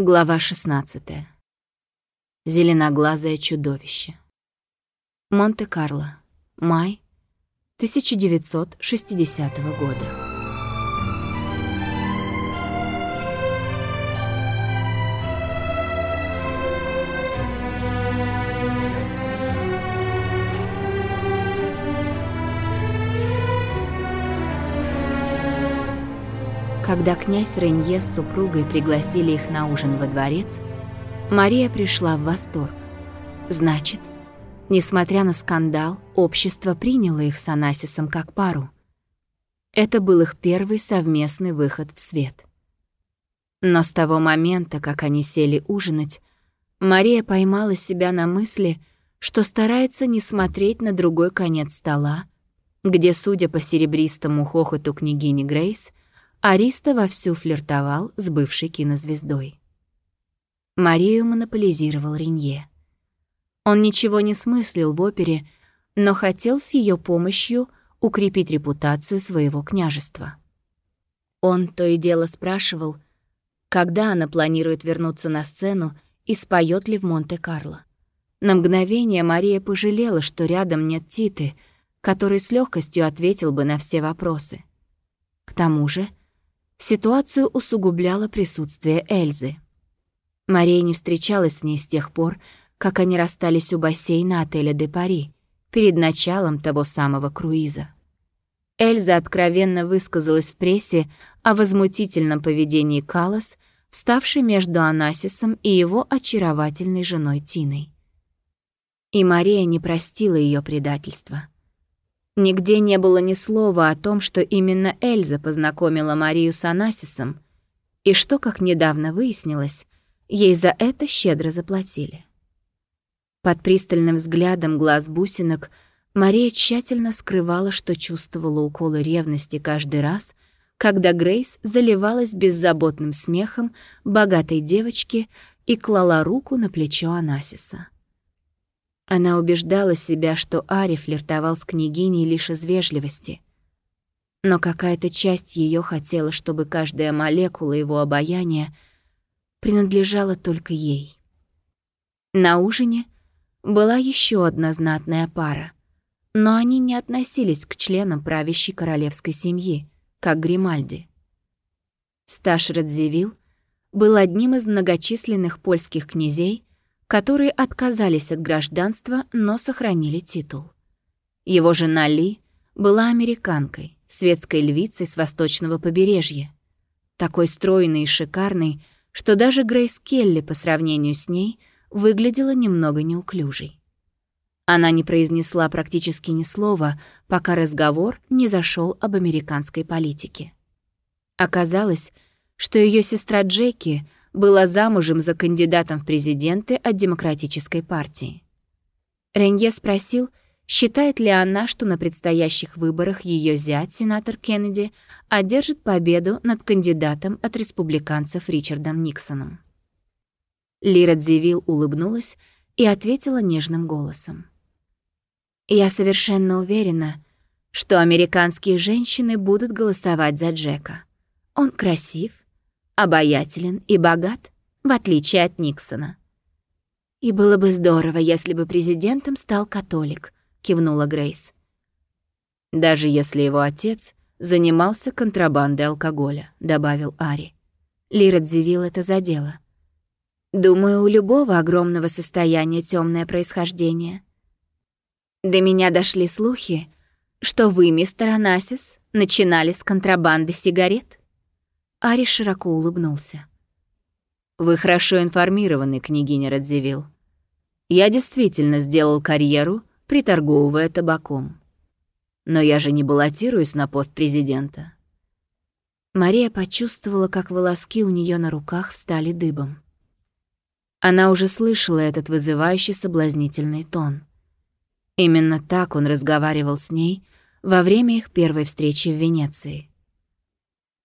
Глава 16. Зеленоглазое чудовище. Монте-Карло. Май 1960 года. Когда князь Ренье с супругой пригласили их на ужин во дворец, Мария пришла в восторг. Значит, несмотря на скандал, общество приняло их с Анасисом как пару. Это был их первый совместный выход в свет. Но с того момента, как они сели ужинать, Мария поймала себя на мысли, что старается не смотреть на другой конец стола, где, судя по серебристому хохоту княгини Грейс, Ариста вовсю флиртовал с бывшей кинозвездой. Марию монополизировал Ренье. Он ничего не смыслил в опере, но хотел с ее помощью укрепить репутацию своего княжества. Он то и дело спрашивал, когда она планирует вернуться на сцену и споет ли в Монте-Карло. На мгновение Мария пожалела, что рядом нет Титы, который с легкостью ответил бы на все вопросы. К тому же Ситуацию усугубляло присутствие Эльзы. Мария не встречалась с ней с тех пор, как они расстались у бассейна отеля «Де Пари» перед началом того самого круиза. Эльза откровенно высказалась в прессе о возмутительном поведении Калас, вставшей между Анасисом и его очаровательной женой Тиной. И Мария не простила ее предательства. Нигде не было ни слова о том, что именно Эльза познакомила Марию с Анасисом, и что, как недавно выяснилось, ей за это щедро заплатили. Под пристальным взглядом глаз бусинок Мария тщательно скрывала, что чувствовала уколы ревности каждый раз, когда Грейс заливалась беззаботным смехом богатой девочки и клала руку на плечо Анасиса. Она убеждала себя, что Ари флиртовал с княгиней лишь из вежливости. Но какая-то часть ее хотела, чтобы каждая молекула его обаяния принадлежала только ей. На ужине была еще одна знатная пара, но они не относились к членам правящей королевской семьи, как Гримальди. Сташ Радзивилл был одним из многочисленных польских князей, которые отказались от гражданства, но сохранили титул. Его жена Ли была американкой, светской львицей с восточного побережья, такой стройной и шикарной, что даже Грейс Келли по сравнению с ней выглядела немного неуклюжей. Она не произнесла практически ни слова, пока разговор не зашел об американской политике. Оказалось, что ее сестра Джеки была замужем за кандидатом в президенты от Демократической партии. Ренье спросил, считает ли она, что на предстоящих выборах ее зять, сенатор Кеннеди, одержит победу над кандидатом от республиканцев Ричардом Никсоном. Лира Дзивилл улыбнулась и ответила нежным голосом. «Я совершенно уверена, что американские женщины будут голосовать за Джека. Он красив, обаятелен и богат, в отличие от Никсона. «И было бы здорово, если бы президентом стал католик», — кивнула Грейс. «Даже если его отец занимался контрабандой алкоголя», — добавил Ари. Лира Дзивилл это задела. «Думаю, у любого огромного состояния темное происхождение. До меня дошли слухи, что вы, мистер Анасис, начинали с контрабанды сигарет». Ари широко улыбнулся. «Вы хорошо информированы, княгиня Радзивилл. Я действительно сделал карьеру, приторговывая табаком. Но я же не баллотируюсь на пост президента». Мария почувствовала, как волоски у нее на руках встали дыбом. Она уже слышала этот вызывающий соблазнительный тон. Именно так он разговаривал с ней во время их первой встречи в Венеции.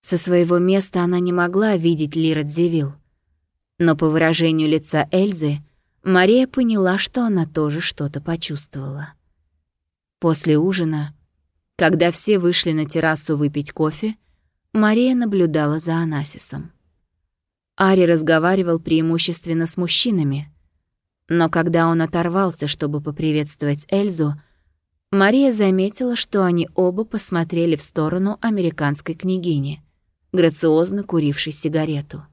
Со своего места она не могла видеть Лира Дзивилл. Но по выражению лица Эльзы, Мария поняла, что она тоже что-то почувствовала. После ужина, когда все вышли на террасу выпить кофе, Мария наблюдала за Анасисом. Ари разговаривал преимущественно с мужчинами, но когда он оторвался, чтобы поприветствовать Эльзу, Мария заметила, что они оба посмотрели в сторону американской княгини, грациозно курившей сигарету.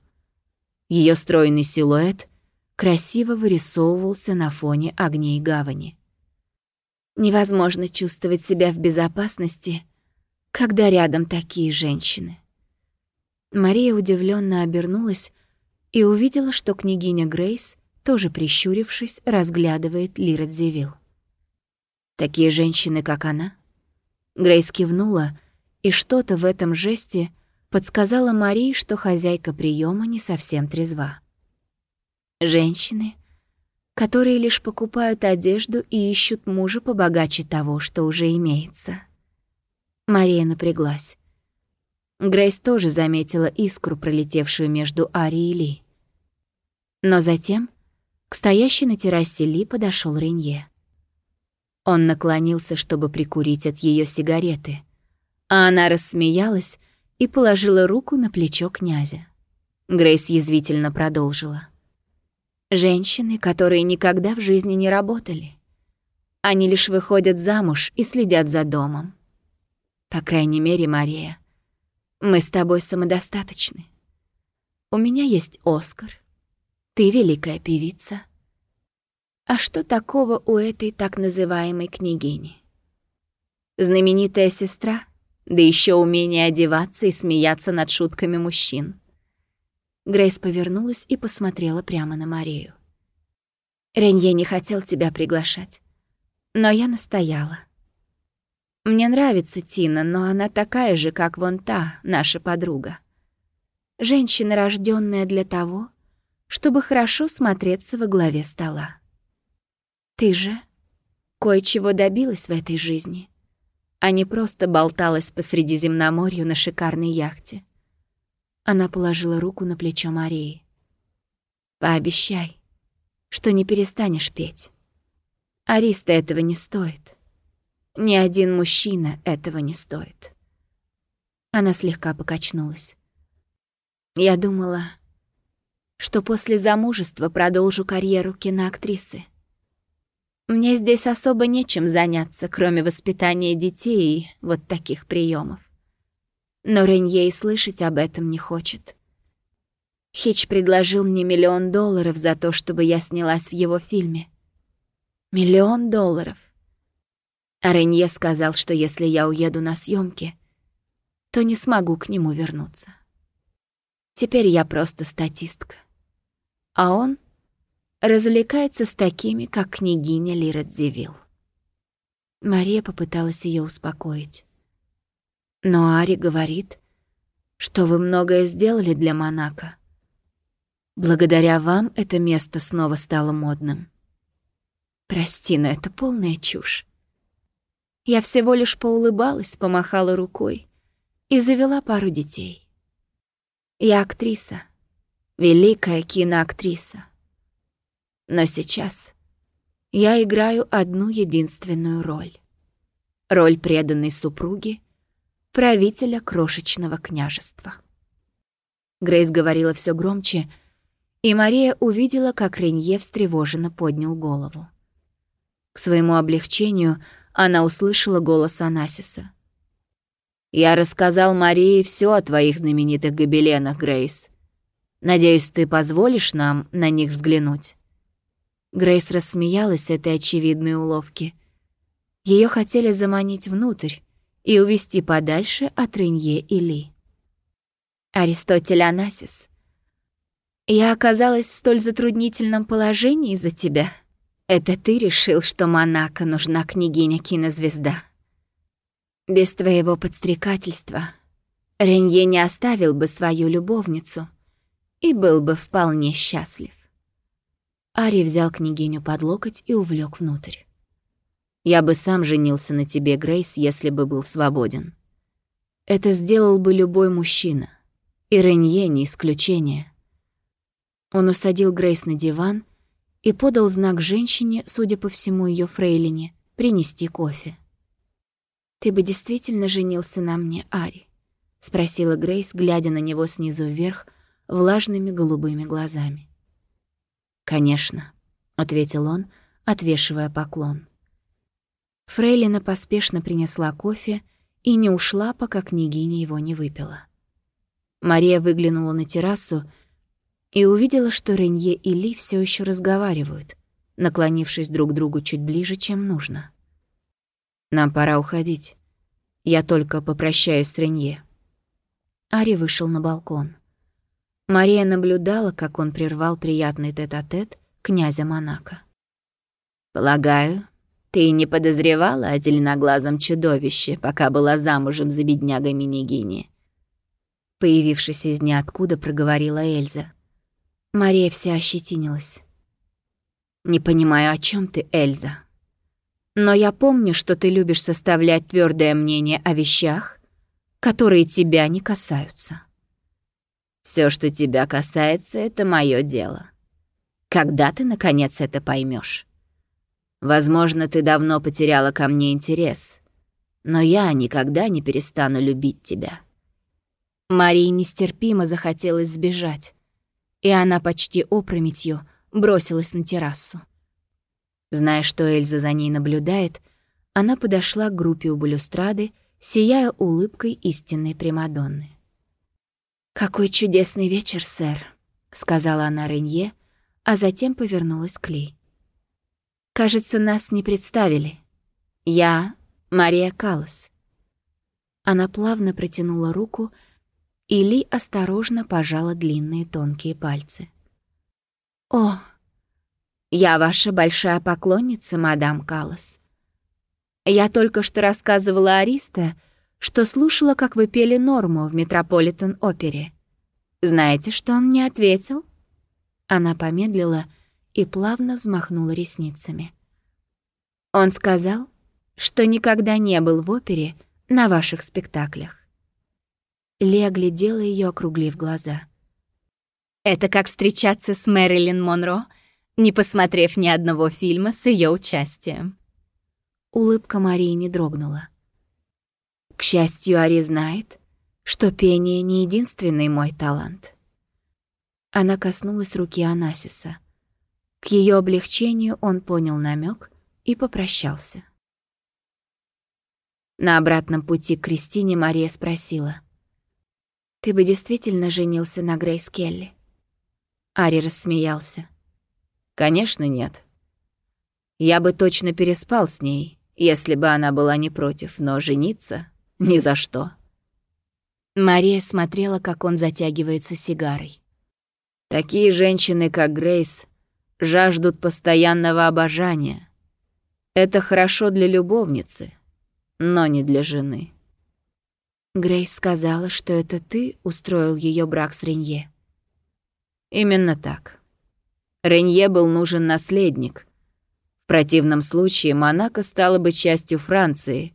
Ее стройный силуэт красиво вырисовывался на фоне огней гавани. Невозможно чувствовать себя в безопасности, когда рядом такие женщины. Мария удивленно обернулась и увидела, что княгиня Грейс, тоже прищурившись, разглядывает Лират Зевил. Такие женщины, как она? Грейс кивнула, и что-то в этом жесте подсказала Марии, что хозяйка приема не совсем трезва. Женщины, которые лишь покупают одежду и ищут мужа побогаче того, что уже имеется. Мария напряглась. Грейс тоже заметила искру, пролетевшую между Ари и Ли. Но затем к стоящей на террасе Ли подошел Ренье. Он наклонился, чтобы прикурить от ее сигареты, а она рассмеялась и положила руку на плечо князя. Грейс язвительно продолжила. «Женщины, которые никогда в жизни не работали. Они лишь выходят замуж и следят за домом. По крайней мере, Мария, мы с тобой самодостаточны. У меня есть Оскар. Ты великая певица. А что такого у этой так называемой княгини? Знаменитая сестра, да еще умение одеваться и смеяться над шутками мужчин. Грейс повернулась и посмотрела прямо на Марию. Ренье не хотел тебя приглашать, но я настояла. Мне нравится Тина, но она такая же, как вон та, наша подруга. Женщина, рожденная для того, чтобы хорошо смотреться во главе стола. Ты же кое-чего добилась в этой жизни, а не просто болталась по Средиземноморью на шикарной яхте. Она положила руку на плечо Марии. «Пообещай, что не перестанешь петь. Ариста этого не стоит». Ни один мужчина этого не стоит. Она слегка покачнулась. Я думала, что после замужества продолжу карьеру киноактрисы. Мне здесь особо нечем заняться, кроме воспитания детей и вот таких приемов. Но Ренье и слышать об этом не хочет. Хич предложил мне миллион долларов за то, чтобы я снялась в его фильме. Миллион долларов. А Ренье сказал, что если я уеду на съемки, то не смогу к нему вернуться. Теперь я просто статистка. А он развлекается с такими, как княгиня Лира Дзивилл. Мария попыталась ее успокоить. Но Ари говорит, что вы многое сделали для Монако. Благодаря вам это место снова стало модным. Прости, но это полная чушь. Я всего лишь поулыбалась, помахала рукой и завела пару детей. Я актриса, великая киноактриса. Но сейчас я играю одну единственную роль. Роль преданной супруги, правителя крошечного княжества. Грейс говорила все громче, и Мария увидела, как Ренье встревоженно поднял голову. К своему облегчению — она услышала голос Анасиса. «Я рассказал Марии все о твоих знаменитых гобеленах, Грейс. Надеюсь, ты позволишь нам на них взглянуть?» Грейс рассмеялась этой очевидной уловке. Ее хотели заманить внутрь и увести подальше от Ренье и Ли. «Аристотель Анасис, я оказалась в столь затруднительном положении из-за тебя», это ты решил, что Монако нужна княгиня-кинозвезда? Без твоего подстрекательства Ренье не оставил бы свою любовницу и был бы вполне счастлив. Ари взял княгиню под локоть и увлек внутрь. «Я бы сам женился на тебе, Грейс, если бы был свободен. Это сделал бы любой мужчина, и Ренье не исключение». Он усадил Грейс на диван и подал знак женщине, судя по всему ее фрейлине, принести кофе. «Ты бы действительно женился на мне, Ари?» — спросила Грейс, глядя на него снизу вверх, влажными голубыми глазами. «Конечно», — ответил он, отвешивая поклон. Фрейлина поспешно принесла кофе и не ушла, пока княгиня его не выпила. Мария выглянула на террасу и увидела, что Ренье и Ли все еще разговаривают, наклонившись друг к другу чуть ближе, чем нужно. «Нам пора уходить. Я только попрощаюсь с Ренье». Ари вышел на балкон. Мария наблюдала, как он прервал приятный тет-а-тет -тет князя Монако. «Полагаю, ты не подозревала о зеленоглазом чудовище, пока была замужем за беднягой Минигини?» Появившись из ниоткуда, проговорила Эльза. Мария вся ощетинилась. «Не понимаю, о чем ты, Эльза. Но я помню, что ты любишь составлять твердое мнение о вещах, которые тебя не касаются. Все, что тебя касается, это мое дело. Когда ты, наконец, это поймешь? Возможно, ты давно потеряла ко мне интерес, но я никогда не перестану любить тебя». Марии нестерпимо захотелось сбежать и она почти опрометью бросилась на террасу. Зная, что Эльза за ней наблюдает, она подошла к группе у балюстрады, сияя улыбкой истинной Примадонны. «Какой чудесный вечер, сэр», — сказала она Ренье, а затем повернулась к Ли. «Кажется, нас не представили. Я Мария Каллас». Она плавно протянула руку, — и Ли осторожно пожала длинные тонкие пальцы. «О, я ваша большая поклонница, мадам Каллас. Я только что рассказывала Ариста, что слушала, как вы пели Норму в Метрополитен-опере. Знаете, что он мне ответил?» Она помедлила и плавно взмахнула ресницами. Он сказал, что никогда не был в опере на ваших спектаклях. Ли оглядела ее, округлив глаза. «Это как встречаться с Мэрилин Монро, не посмотрев ни одного фильма с ее участием». Улыбка Марии не дрогнула. «К счастью, Ари знает, что пение не единственный мой талант». Она коснулась руки Анасиса. К ее облегчению он понял намек и попрощался. На обратном пути к Кристине Мария спросила — ты бы действительно женился на Грейс Келли?» Ари рассмеялся. «Конечно нет. Я бы точно переспал с ней, если бы она была не против, но жениться — ни за что». Мария смотрела, как он затягивается сигарой. «Такие женщины, как Грейс, жаждут постоянного обожания. Это хорошо для любовницы, но не для жены». Грейс сказала, что это ты устроил ее брак с Ренье. Именно так. Ренье был нужен наследник. В противном случае Монако стала бы частью Франции,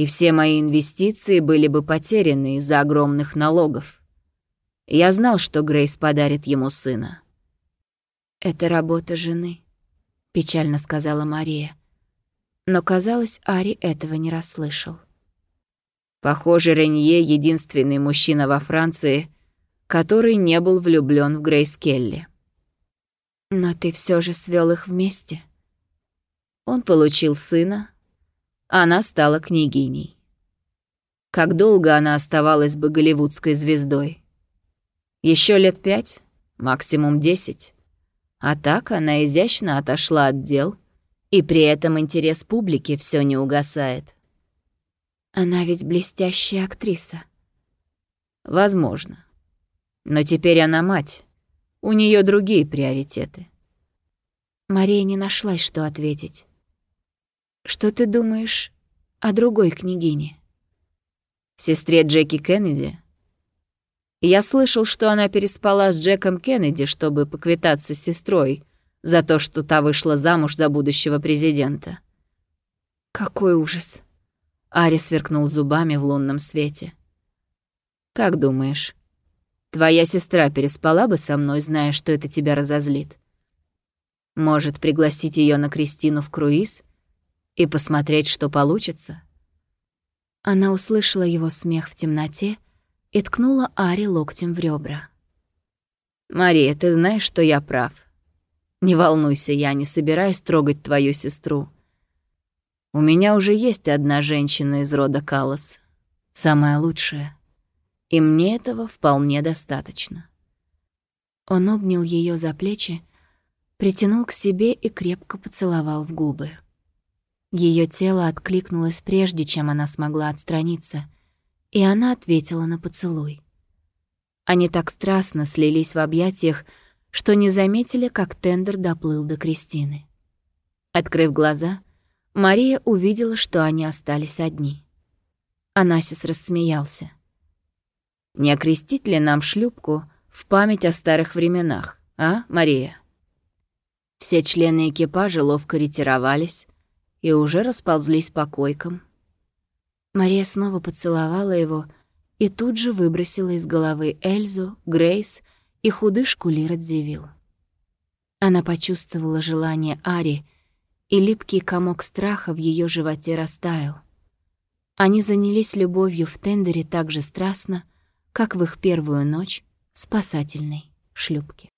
и все мои инвестиции были бы потеряны из-за огромных налогов. Я знал, что Грейс подарит ему сына. «Это работа жены», — печально сказала Мария. Но, казалось, Ари этого не расслышал. Похоже, Ренье — единственный мужчина во Франции, который не был влюблен в Грейс Келли. Но ты все же свел их вместе. Он получил сына, она стала княгиней. Как долго она оставалась бы голливудской звездой? Еще лет пять, максимум десять. А так она изящно отошла от дел, и при этом интерес публики все не угасает. Она ведь блестящая актриса. Возможно. Но теперь она мать. У нее другие приоритеты. Мария не нашлась, что ответить. Что ты думаешь о другой княгине? Сестре Джеки Кеннеди? Я слышал, что она переспала с Джеком Кеннеди, чтобы поквитаться с сестрой за то, что та вышла замуж за будущего президента. Какой ужас. Ари сверкнул зубами в лунном свете. «Как думаешь, твоя сестра переспала бы со мной, зная, что это тебя разозлит? Может, пригласить ее на Кристину в круиз и посмотреть, что получится?» Она услышала его смех в темноте и ткнула Ари локтем в ребра. «Мария, ты знаешь, что я прав. Не волнуйся, я не собираюсь трогать твою сестру. У меня уже есть одна женщина из рода Калос, самая лучшая, и мне этого вполне достаточно». Он обнял ее за плечи, притянул к себе и крепко поцеловал в губы. Ее тело откликнулось прежде, чем она смогла отстраниться, и она ответила на поцелуй. Они так страстно слились в объятиях, что не заметили, как тендер доплыл до Кристины. Открыв глаза, Мария увидела, что они остались одни. Анасис рассмеялся. «Не окрестить ли нам шлюпку в память о старых временах, а, Мария?» Все члены экипажа ловко ретировались, и уже расползлись по койкам. Мария снова поцеловала его и тут же выбросила из головы Эльзу, Грейс и худышку Лирадзивилл. Она почувствовала желание Ари, и липкий комок страха в ее животе растаял. Они занялись любовью в тендере так же страстно, как в их первую ночь в спасательной шлюпке.